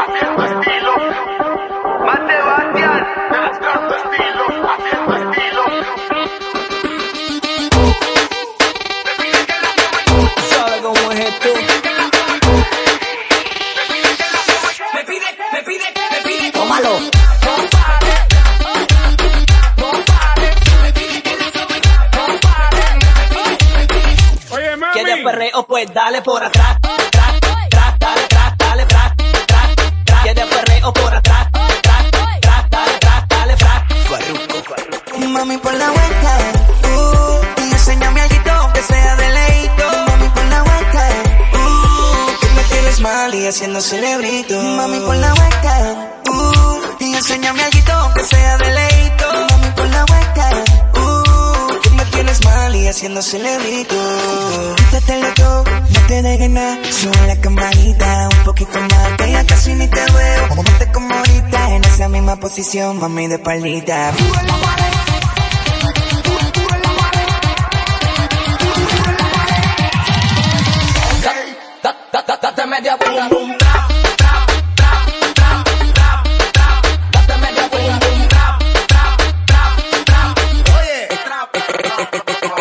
haciendo estilo. Más Sebastián, demostrando estilo, haciendo estilo. ¿Sabe cómo es esto? Me pide, me pide, me pide. Tómalo. Oye, mami. ¿Quieres perreo? Pues dale por atrás. Mami, por la vuelta, uh, y enséñame algo aunque sea de leito. Mami, por la vuelta, uh, que me tienes mal y haciendo celebrito. Mami, por la vuelta, uh, y enséñame algo aunque sea de leito. Mami, por la vuelta, uh, que me tienes mal y haciendo celebrito. Quítate loco, no te dejes nada, sube la camarita un poquito más, que ya casi ni te veo. Ponte como ahorita en esa misma posición, mami, de palita. Da, date media vuelta. Date media vuelta.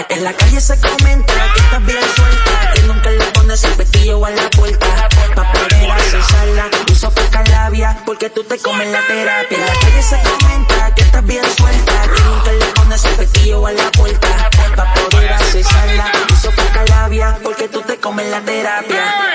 En la calle se comenta que estás bien suelta, que nunca le pones el pestillo a la puerta. Pa' poder accesarla, uso poca labia, porque tú te comes la terapia. En la calle se comenta que estás bien suelta, que nunca le pones el pestillo a la puerta. Pa' poder accesarla, uso poca labia, porque tú te comes la terapia.